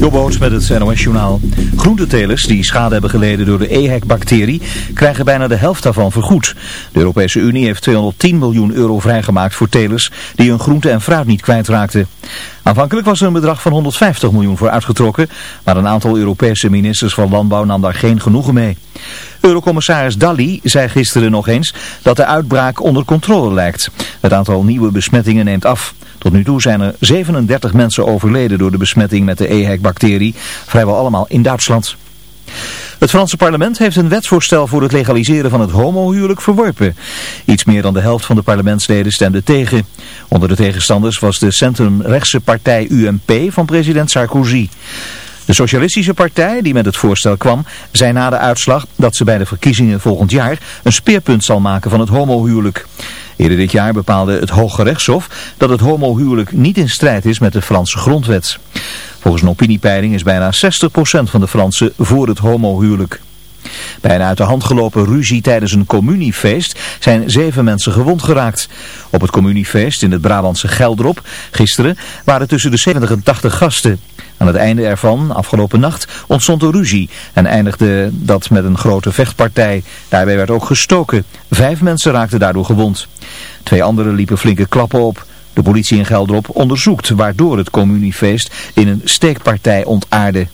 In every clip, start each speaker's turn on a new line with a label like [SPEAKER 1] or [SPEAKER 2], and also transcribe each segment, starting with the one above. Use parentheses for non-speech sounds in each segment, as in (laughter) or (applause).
[SPEAKER 1] Jobboot met het NOS-journaal. Groentetelers die schade hebben geleden door de EHEC-bacterie krijgen bijna de helft daarvan vergoed. De Europese Unie heeft 210 miljoen euro vrijgemaakt voor telers die hun groente en fruit niet kwijtraakten. Aanvankelijk was er een bedrag van 150 miljoen voor uitgetrokken, maar een aantal Europese ministers van Landbouw nam daar geen genoegen mee. Eurocommissaris Dalli zei gisteren nog eens dat de uitbraak onder controle lijkt. Het aantal nieuwe besmettingen neemt af. Tot nu toe zijn er 37 mensen overleden door de besmetting met de EHEC-bacterie, vrijwel allemaal in Duitsland. Het Franse parlement heeft een wetsvoorstel voor het legaliseren van het homohuwelijk verworpen. Iets meer dan de helft van de parlementsleden stemde tegen. Onder de tegenstanders was de centrumrechtse partij UMP van president Sarkozy. De Socialistische Partij, die met het voorstel kwam, zei na de uitslag dat ze bij de verkiezingen volgend jaar een speerpunt zal maken van het homohuwelijk. Eerder dit jaar bepaalde het Hoge Rechtshof dat het homohuwelijk niet in strijd is met de Franse grondwet. Volgens een opiniepeiling is bijna 60% van de Fransen voor het homohuwelijk. Bij een uit de hand gelopen ruzie tijdens een communiefeest zijn zeven mensen gewond geraakt. Op het communiefeest in het Brabantse Geldrop gisteren waren tussen de 70 en 80 gasten. Aan het einde ervan, afgelopen nacht, ontstond een ruzie en eindigde dat met een grote vechtpartij. Daarbij werd ook gestoken. Vijf mensen raakten daardoor gewond. Twee anderen liepen flinke klappen op. De politie in Geldrop onderzoekt waardoor het communiefeest in een steekpartij ontaarde.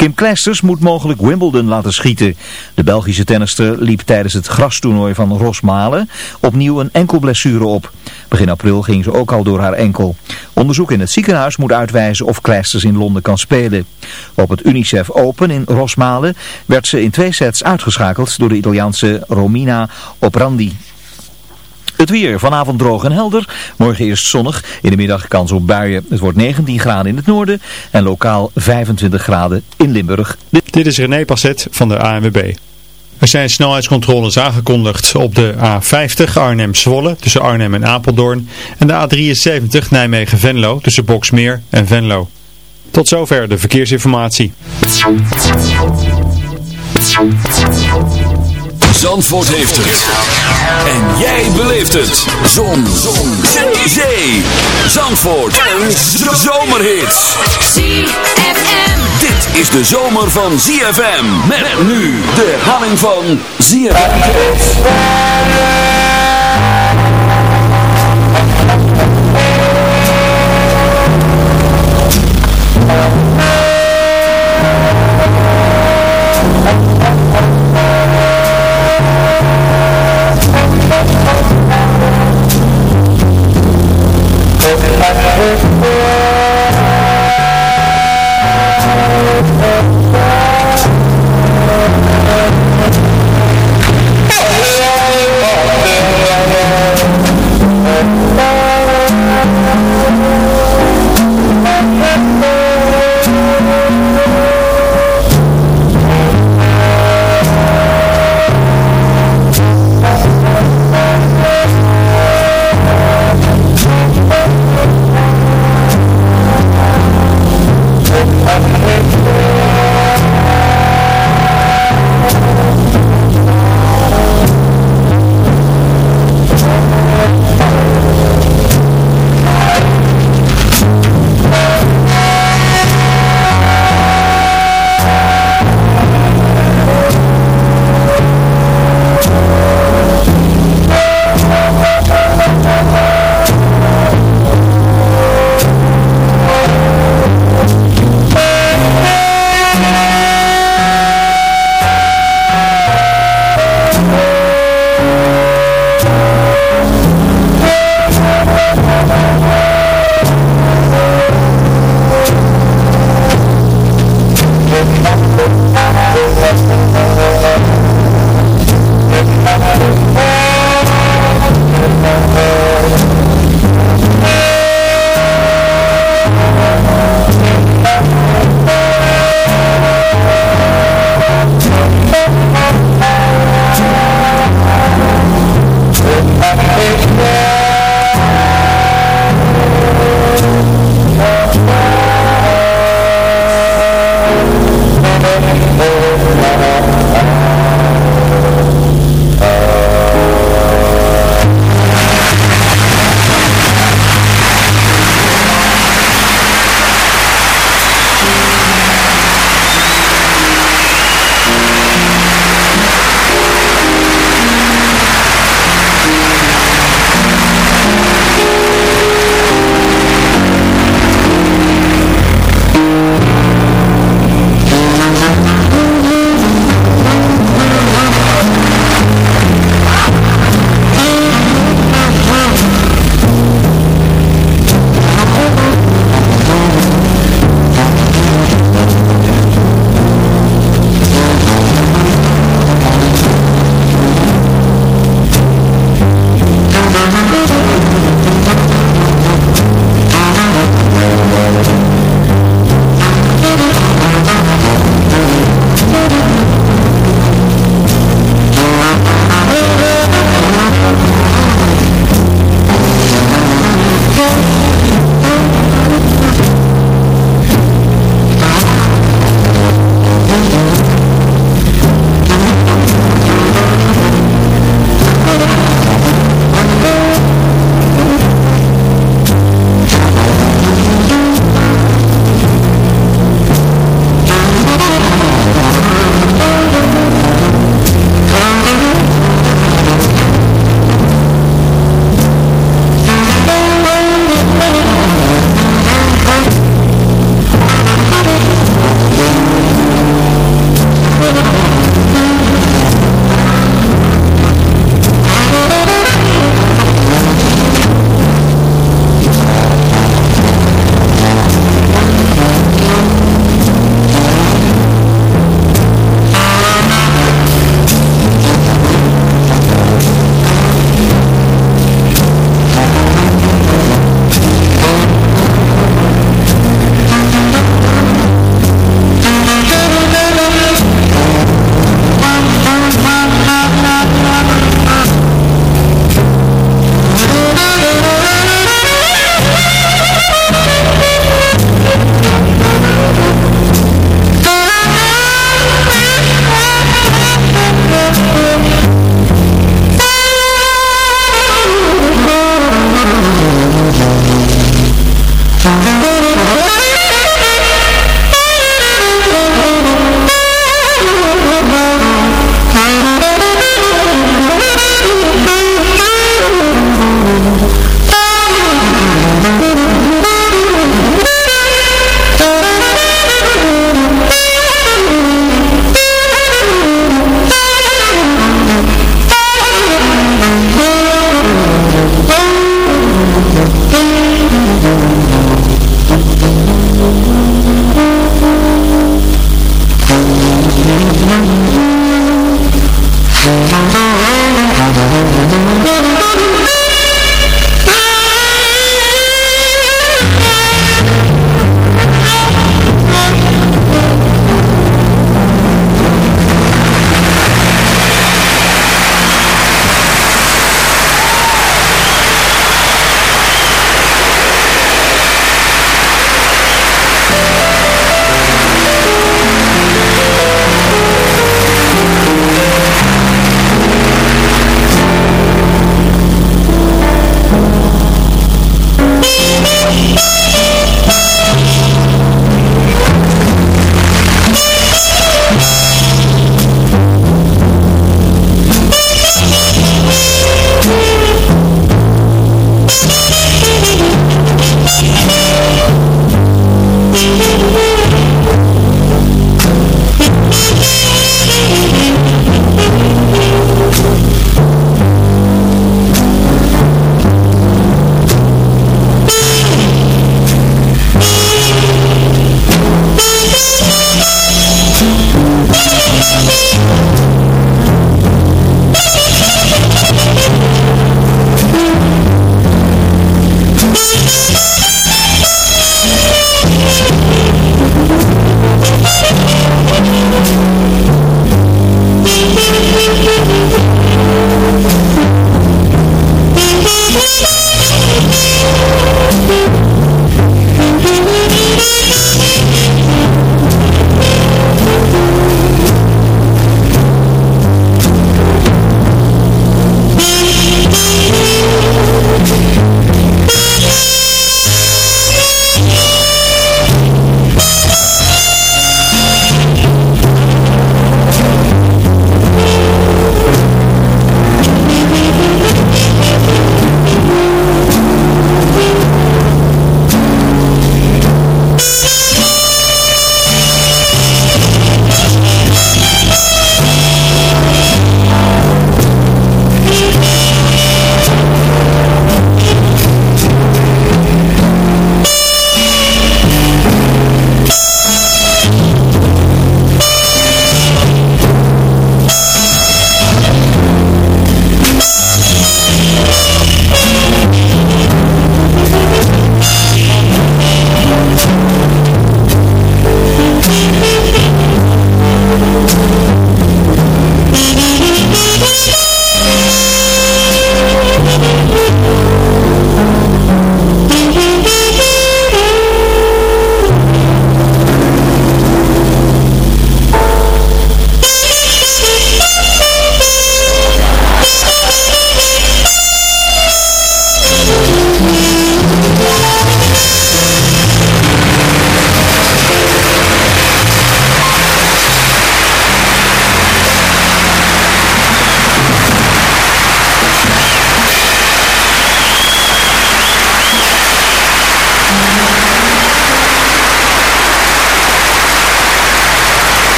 [SPEAKER 1] Kim Kleisters moet mogelijk Wimbledon laten schieten. De Belgische tennister liep tijdens het grastoernooi van Rosmalen opnieuw een enkelblessure op. Begin april ging ze ook al door haar enkel. Onderzoek in het ziekenhuis moet uitwijzen of Kleisters in Londen kan spelen. Op het Unicef Open in Rosmalen werd ze in twee sets uitgeschakeld door de Italiaanse Romina Oprandi. Het weer vanavond droog en helder. Morgen eerst zonnig. In de middag kans op buien. Het wordt 19 graden in het noorden en lokaal 25 graden in Limburg.
[SPEAKER 2] Dit is René Passet van de ANWB. Er zijn snelheidscontroles aangekondigd op de A50 Arnhem-Zwolle tussen Arnhem en Apeldoorn en de A73 Nijmegen-Venlo tussen Boksmeer en Venlo. Tot zover de verkeersinformatie.
[SPEAKER 3] Zandvoort heeft het. En jij beleeft het. Zon. Zon. Zee. Zandvoort. En zomerhits. ZFM. Dit is de zomer van ZFM. Met nu de herhaling van ZFM.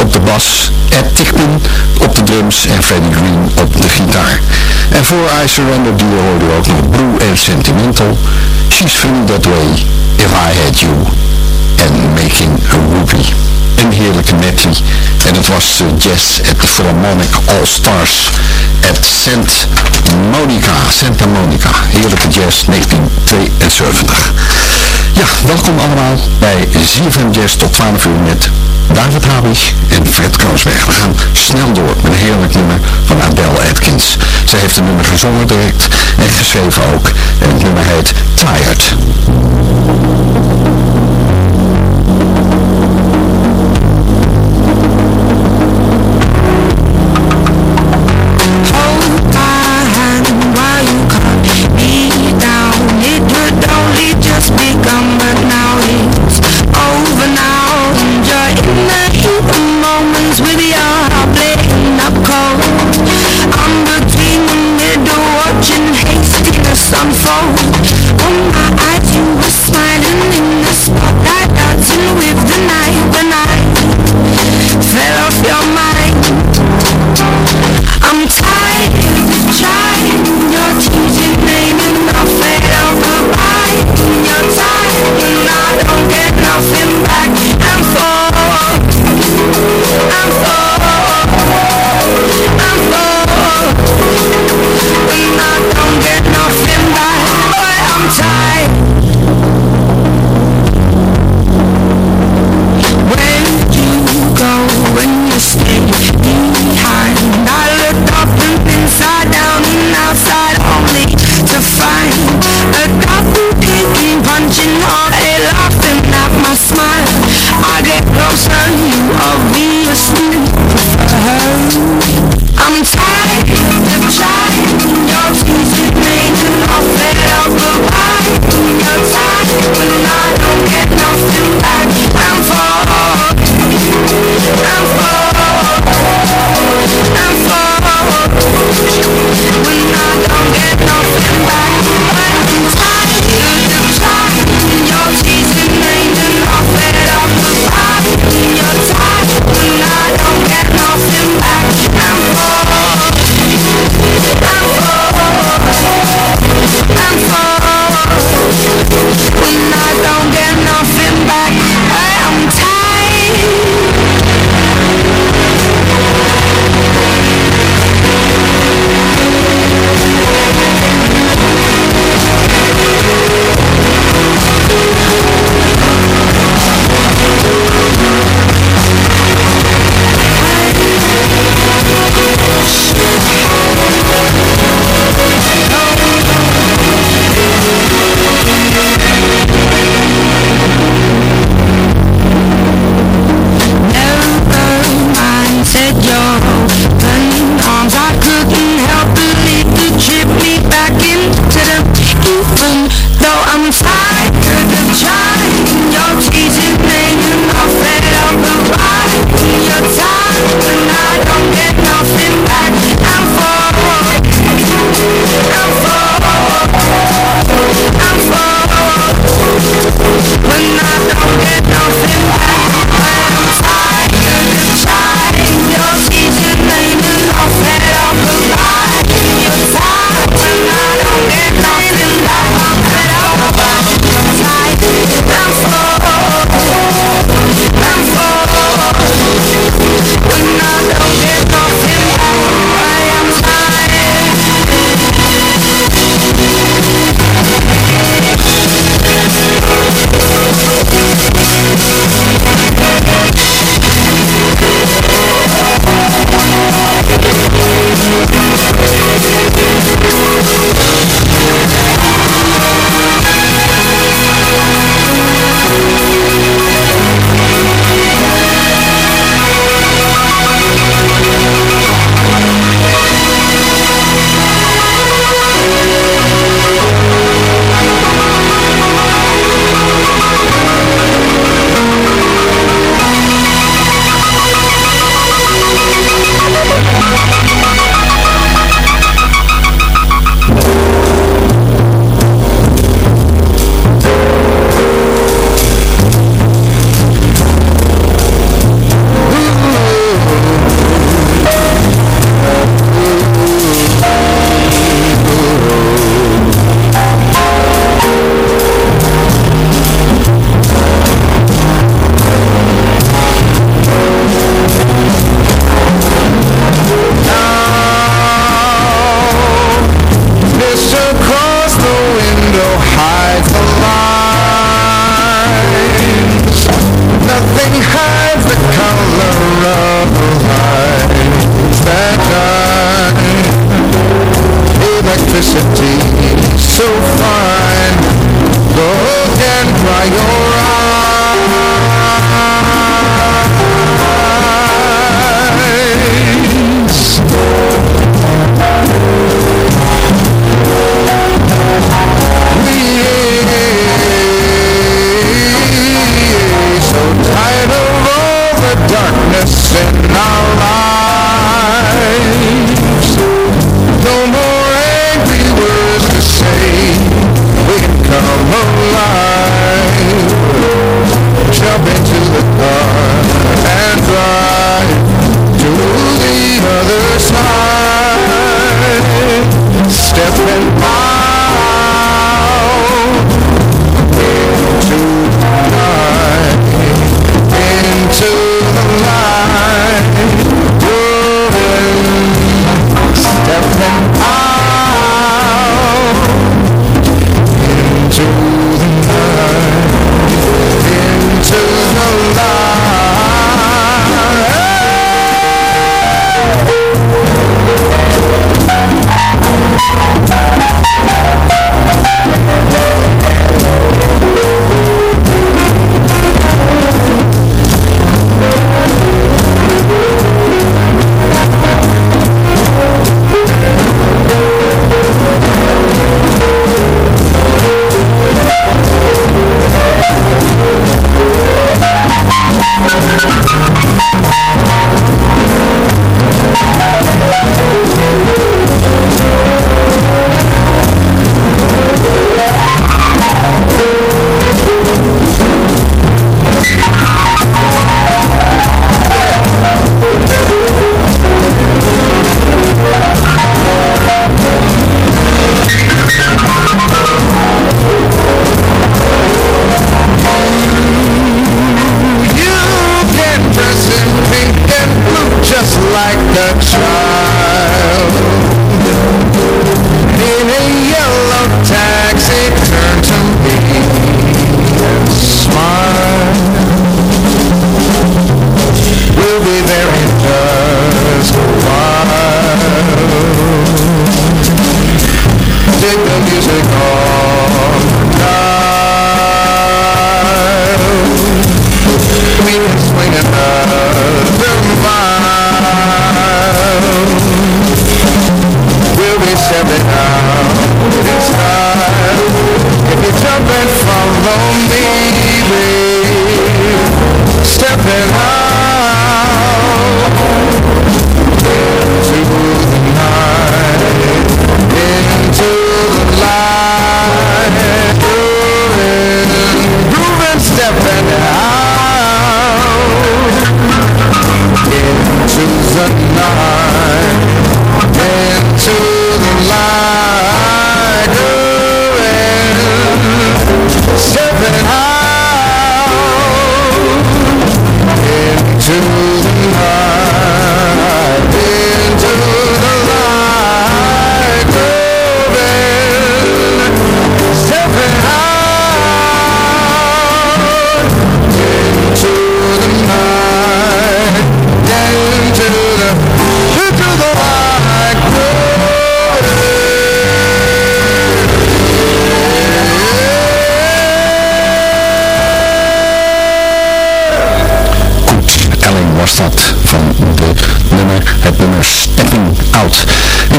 [SPEAKER 4] Op de bas Ed Tickman. Op de drums en Freddie Green op de gitaar. En voor I Surrender Dear hoorde ook nog Blue and Sentimental. She's Feeling That Way. If I Had You. En Making a Whoopie een heerlijke medley. En het was uh, jazz at the Philharmonic All Stars at St. Monica, Santa Monica. Heerlijke jazz 1972. Ja, welkom allemaal bij ZFM Jazz tot 12 uur met David Habig en Fred Kroosberg. We gaan snel door met een heerlijk nummer van Adele Atkins. Zij heeft een nummer gezongen direct en geschreven ook. En het nummer heet Tired.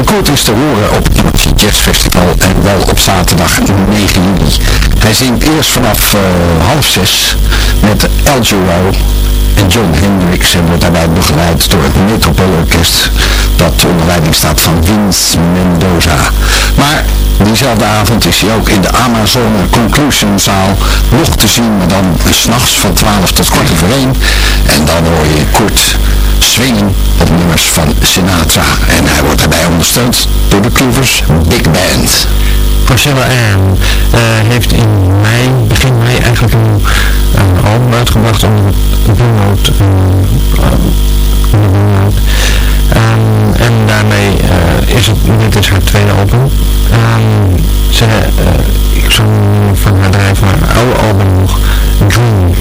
[SPEAKER 4] Kurt is te horen op het Jazz Festival en wel op zaterdag 9 juli. Hij zingt eerst vanaf uh, half zes met El en John Hendricks en wordt daarbij begeleid door het Metropoolorkest dat onder leiding staat van Vince Mendoza. Maar diezelfde avond is hij ook in de Amazon Conclusion zaal nog te zien, maar dan s'nachts van 12 tot kwart over 1. En dan hoor je Kurt swingen op nummers van Sinatra. En hij wordt daarbij ondersteund door de Clouvers Big Band.
[SPEAKER 5] Priscilla Ann uh, heeft in mei, begin mei eigenlijk een, een album uitgebracht onder de Blue Note. En daarmee uh, is het, dit is haar tweede album. Um, ik zou van haar drijven haar oude album nog, Dream.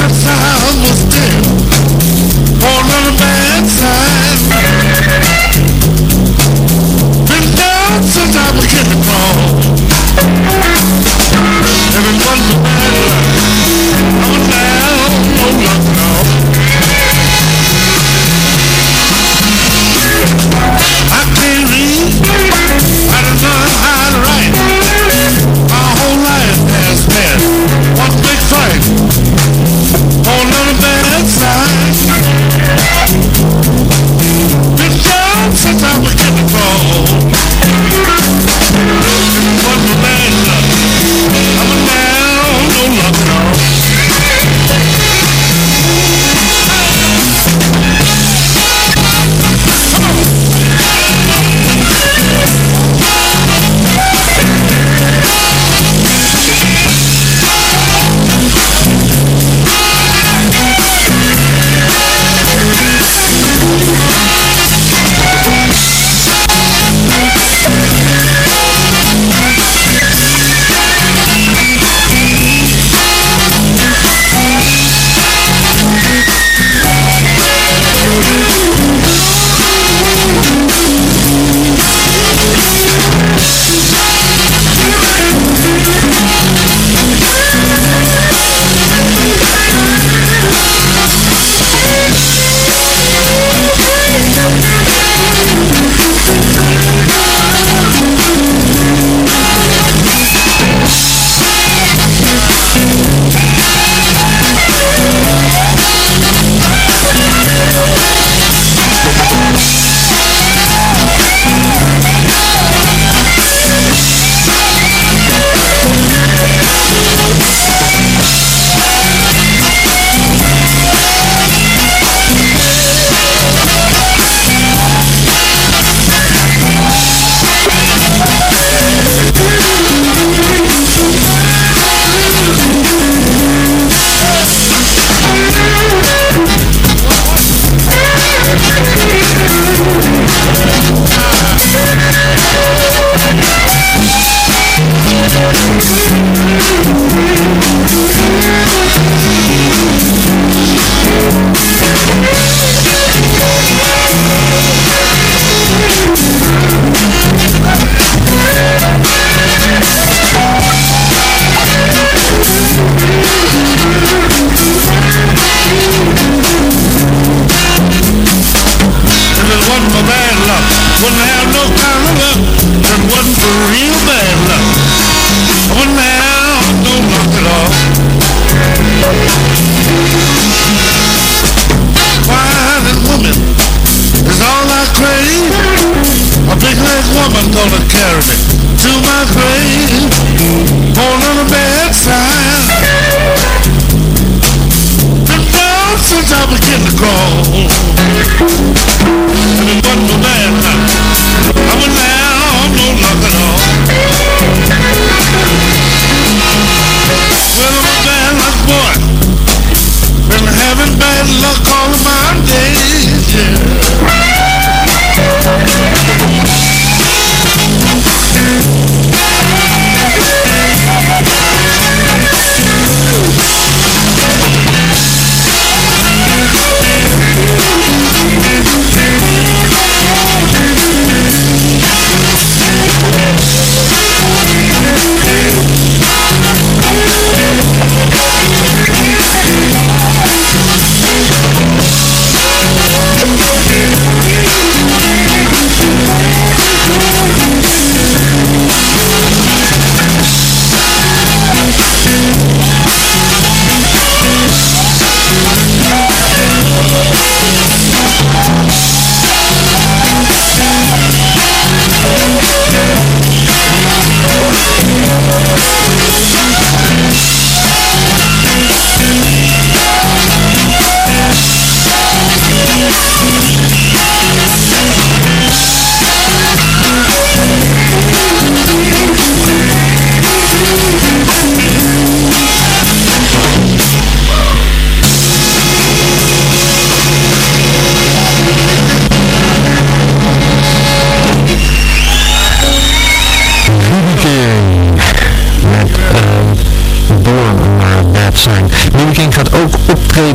[SPEAKER 5] since I was dead.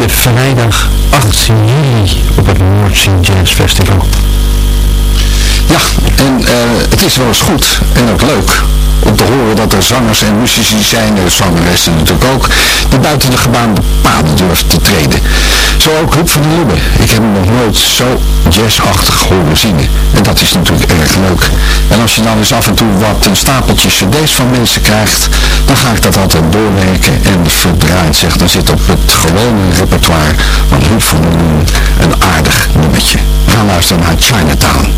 [SPEAKER 5] Vrijdag 18 juli op het Sea Jazz Festival.
[SPEAKER 6] Ja, en uh, het is wel eens goed en ook leuk om te horen dat er zangers en muzici zijn, en zangeressen natuurlijk ook, die buiten de gebaande paden durven te treden. Zo ook Huub van der Lubbe. Ik heb hem nog nooit zo jazzachtig horen zingen. En dat is natuurlijk erg leuk. En als je dan eens af en toe wat een stapeltje cd's van mensen krijgt, dan ga ik dat altijd doorwerken en verdraaid zeg. Dan zit op het gewone repertoire van Huub van een aardig nummertje. Gaan luisteren naar Chinatown.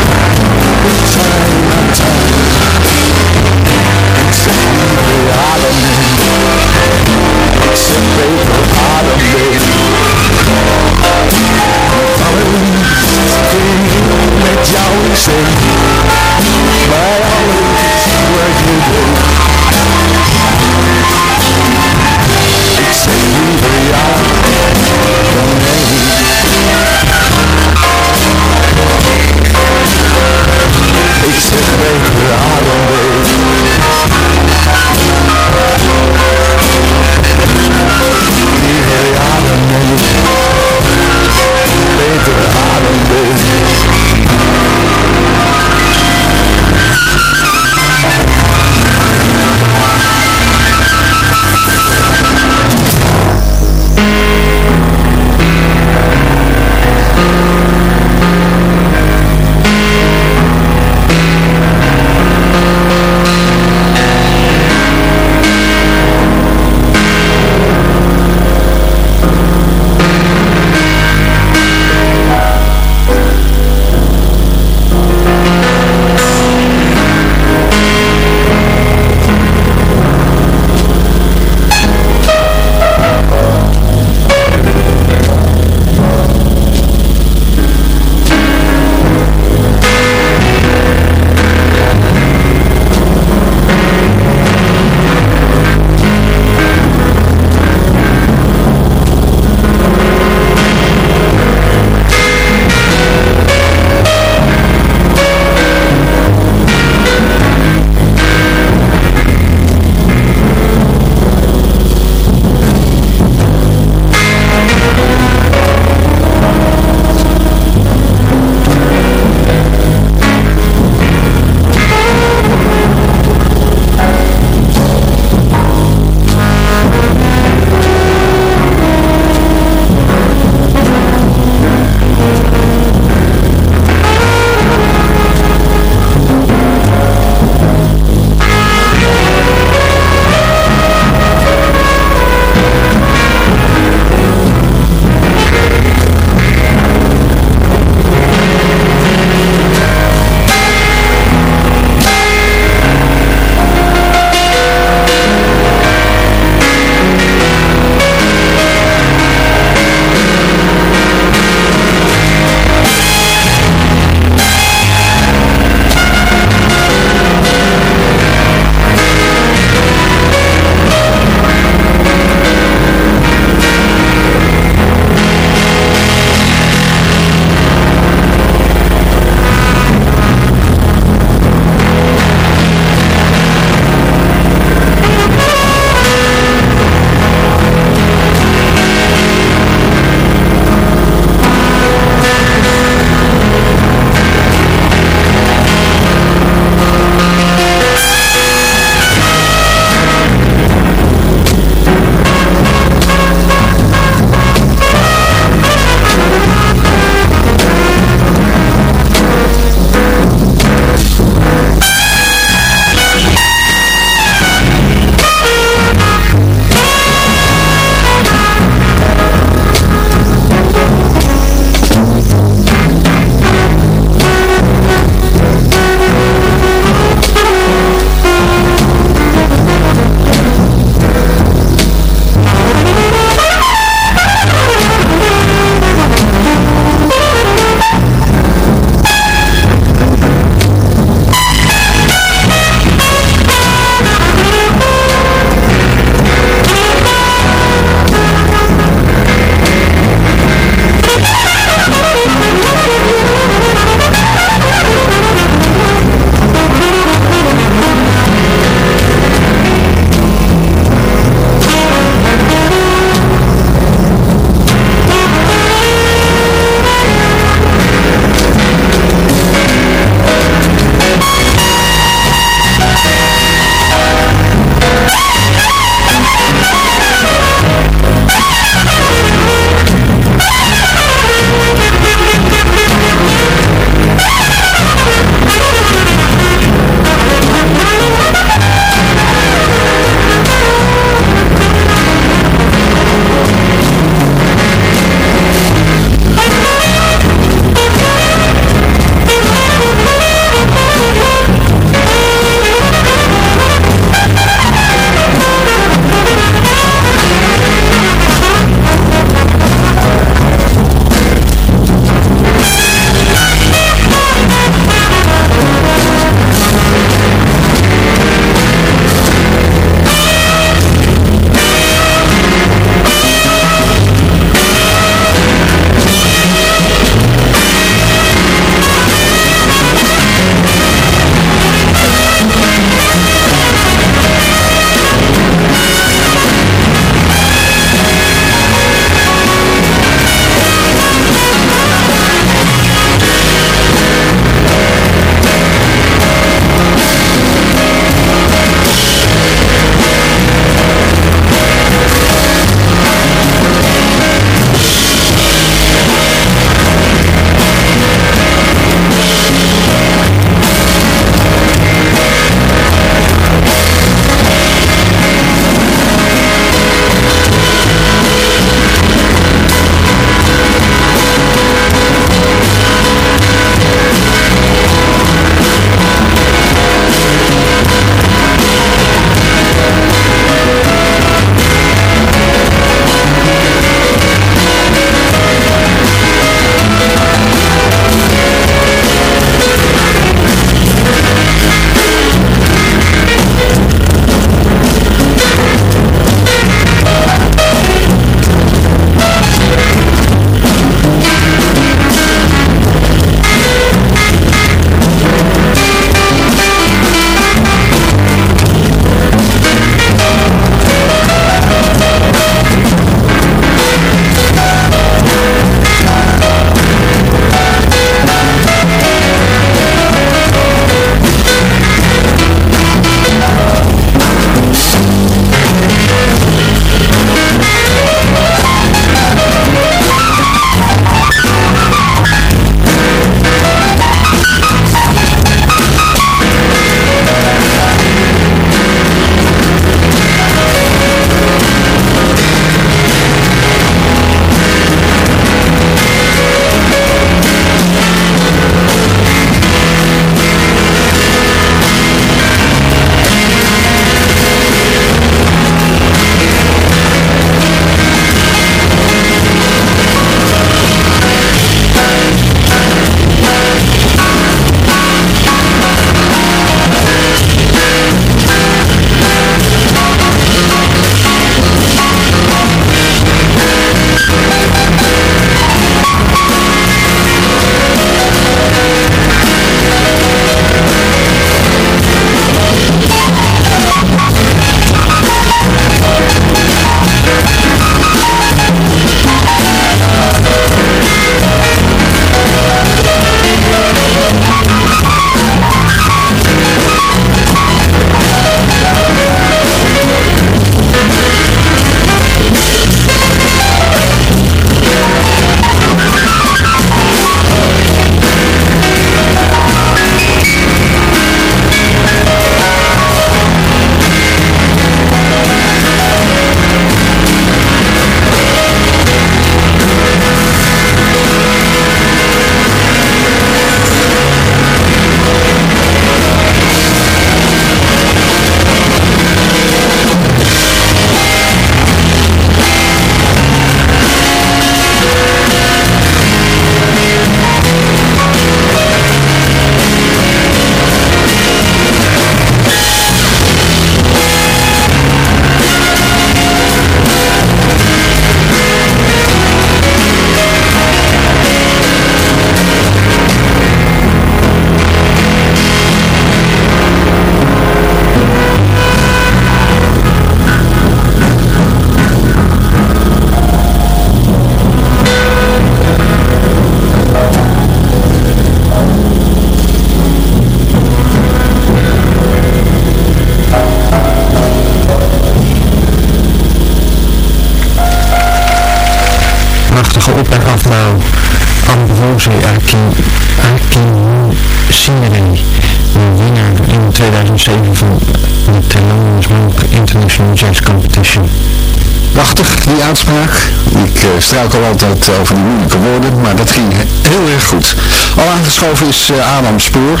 [SPEAKER 4] Struikel altijd over die moeilijke woorden, maar dat ging heel erg goed. Al aangeschoven is uh, Adam Spoor.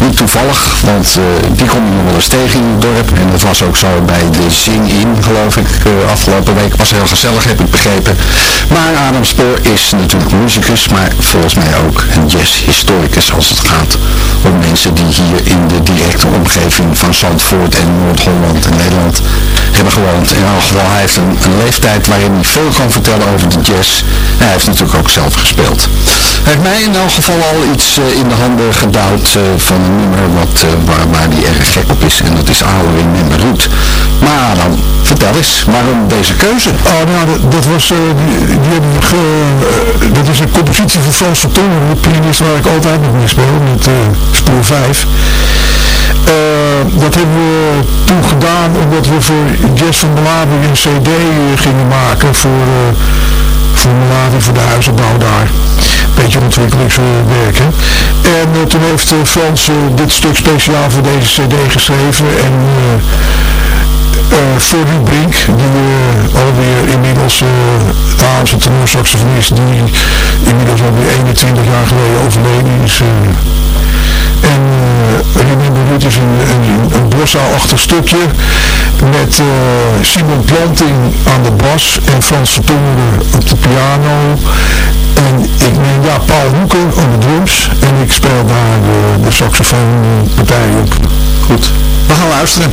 [SPEAKER 4] Niet toevallig, want uh, die kom je nog wel eens tegen in het dorp. En dat was ook zo bij de Zing-In, geloof ik, afgelopen week. Was heel gezellig, heb ik begrepen. Maar Adam Spoor is natuurlijk muzikus, maar volgens mij ook een jazzhistoricus als het gaat om mensen die hier in de directe omgeving van Zandvoort en Noord-Holland en Nederland gewoond. In elk geval, hij heeft een een leeftijd waarin hij veel kan vertellen over de jazz. En hij heeft natuurlijk ook zelf gespeeld. Hij heeft mij in elk geval al iets uh, in de handen gedouwd uh, van een nummer wat, uh, waar, waar hij erg gek op is. En dat is Oude in Root. Maar dan, vertel eens, waarom deze keuze?
[SPEAKER 7] Oh, nou, dat, was, die, die dat is een compositie van Frans van Tongeren, de pianist waar ik altijd nog mee speel, met spoor 5. Uh, dat hebben we toen gedaan omdat we voor Jazz van Malawi een cd gingen maken voor, uh, voor Malawi, voor de huizenbouw daar. Beetje ontwikkelingswerk, hè. En uh, toen heeft Frans dit stuk speciaal voor deze cd geschreven en voor die Brink, die alweer inmiddels uh, de Haamse tenorsaxofonist, die inmiddels alweer 21 jaar geleden overleden is. En Remember Root is een, een, een bossa-achtig stukje met uh, Simon Planting aan de bas en Frans Vertongeren op de piano. En ik neem ja, Paul Hoeker aan de drums en ik speel daar de, de saxofoonpartij op.
[SPEAKER 4] Goed, we gaan luisteren.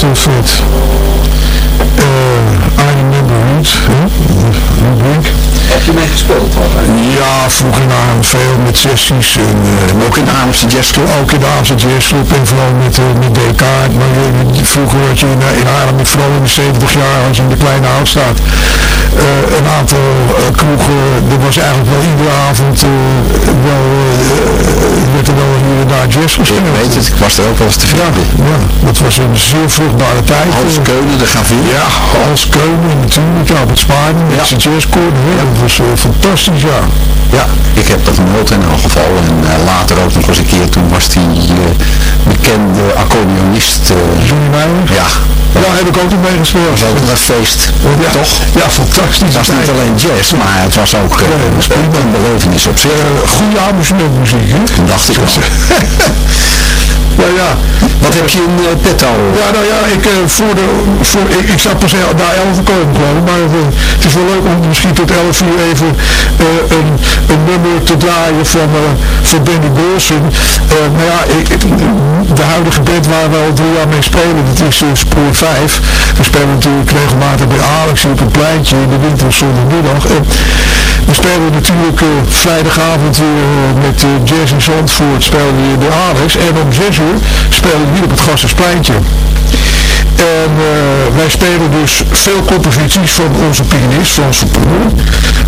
[SPEAKER 7] Stond uh, I Remember?
[SPEAKER 4] Heb je mee gespeeld?
[SPEAKER 7] Ja, vroeger in Arnhem veel met sessies. En, uh,
[SPEAKER 4] ook in de jazzclub?
[SPEAKER 7] Ook in de jazzclub en vooral met, uh, met Descartes. Maar uh, vroeger had je in, in Arnhem, vooral in de 70 jaar, als je in de kleine Houtstraat, uh, een aantal kroegen. Er was eigenlijk wel iedere avond wel, werd er wel hier en daar jazz gespeeld.
[SPEAKER 4] Ik weet het, ik was er ook wel eens te vinden.
[SPEAKER 7] Ja, ja, dat was een zeer vruchtbare tijd.
[SPEAKER 4] Hans Keunen, de gravure.
[SPEAKER 7] Ja, Hans Keunen natuurlijk, ja, op het Spaarden, met ja. zijn jazzkoord. Ja, dat was fantastisch, ja.
[SPEAKER 4] Ja, ik heb dat in elk geval. En uh, later ook nog eens een keer, toen was die uh, bekende accordeonist. Uh,
[SPEAKER 7] Johnny Meijer?
[SPEAKER 4] Ja.
[SPEAKER 7] Ja, heb ik ook nog meegespeeld.
[SPEAKER 4] Dat was ook een feest,
[SPEAKER 7] ja.
[SPEAKER 4] toch?
[SPEAKER 7] Ja, fantastisch.
[SPEAKER 4] Het was niet alleen jazz, maar het was ook een belevenis op zich.
[SPEAKER 7] goede amusementmuziek, hè?
[SPEAKER 4] Dacht ik wel. (laughs)
[SPEAKER 7] Ja, ja.
[SPEAKER 4] Wat heb je in uh, petto?
[SPEAKER 7] Ja, nou ja, ik, uh, voor de, voor, ik, ik zou pas na 11 komen geloof maar uh, het is wel leuk om misschien tot 11 uur even een, een nummer te draaien van, van Benny Golson. maar ja, ik, de huidige band waar we al drie jaar mee spelen, dat is Spoor 5. We spelen natuurlijk regelmatig bij Alex op een pleintje in de winter zondagmiddag. En we spelen natuurlijk vrijdagavond weer met Jazz in Zandvoort spelen we bij Alex. En om 6 uur spelen hier op het Gasserspleintje. En uh, wij spelen dus veel composities van onze pianist, Frans van Poel.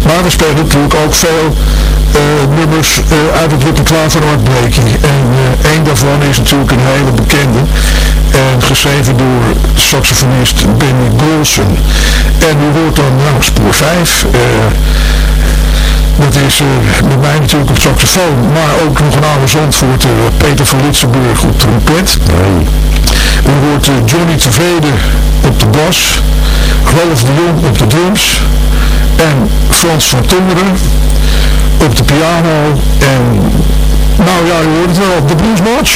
[SPEAKER 7] Maar we spelen natuurlijk ook veel uh, nummers uh, uit het repertoire van Art Blakey. En één daarvan is natuurlijk een hele bekende. En geschreven door saxofonist Benny Golson. En u hoort dan nou, spoor 5. Dat is uh, met mij natuurlijk op saxofoon, maar ook nog een oude Zandvoort, uh, Peter van Litsenburg op trompet. Nee. U hoort uh, Johnny Tevreden op de bas, Rolf de Jong op de drums en Frans van Tongeren op de piano en nou ja, u hoort het wel, de Blues March.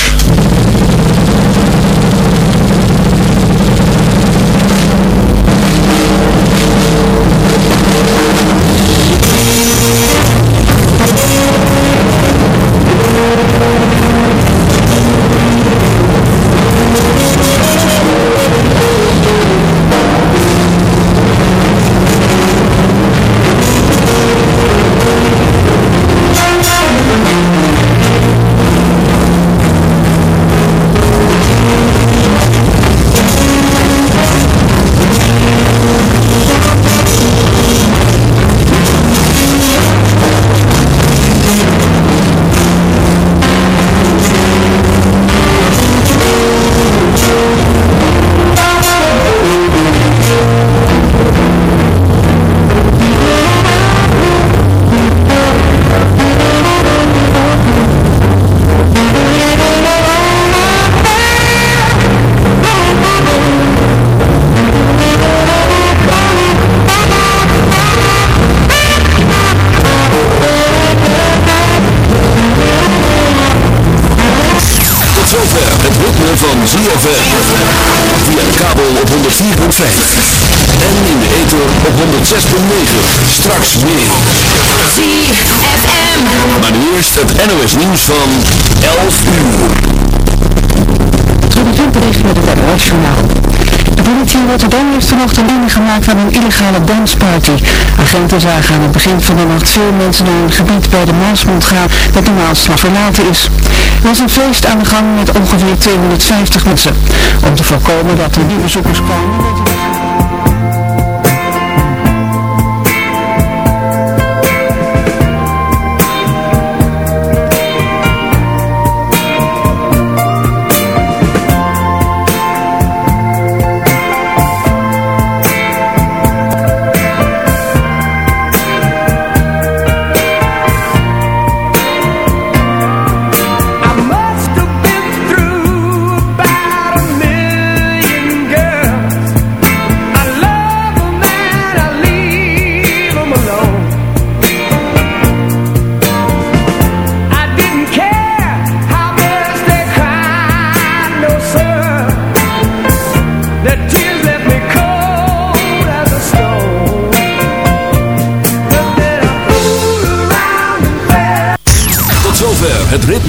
[SPEAKER 3] Straks meer. ZFM. Maar nu eerst het NOS nieuws van 11 uur.
[SPEAKER 8] Trudy bericht met het NOS journaal. De politie in Rotterdam heeft vanochtend binnengemaakt aan een illegale dansparty. Agenten zagen aan het begin van de nacht veel mensen naar een gebied bij de Maasmond gaan dat normaal verlaten is. Er was een feest aan de gang met ongeveer 250 mensen. Om te voorkomen dat er nieuwe bezoekers kwamen...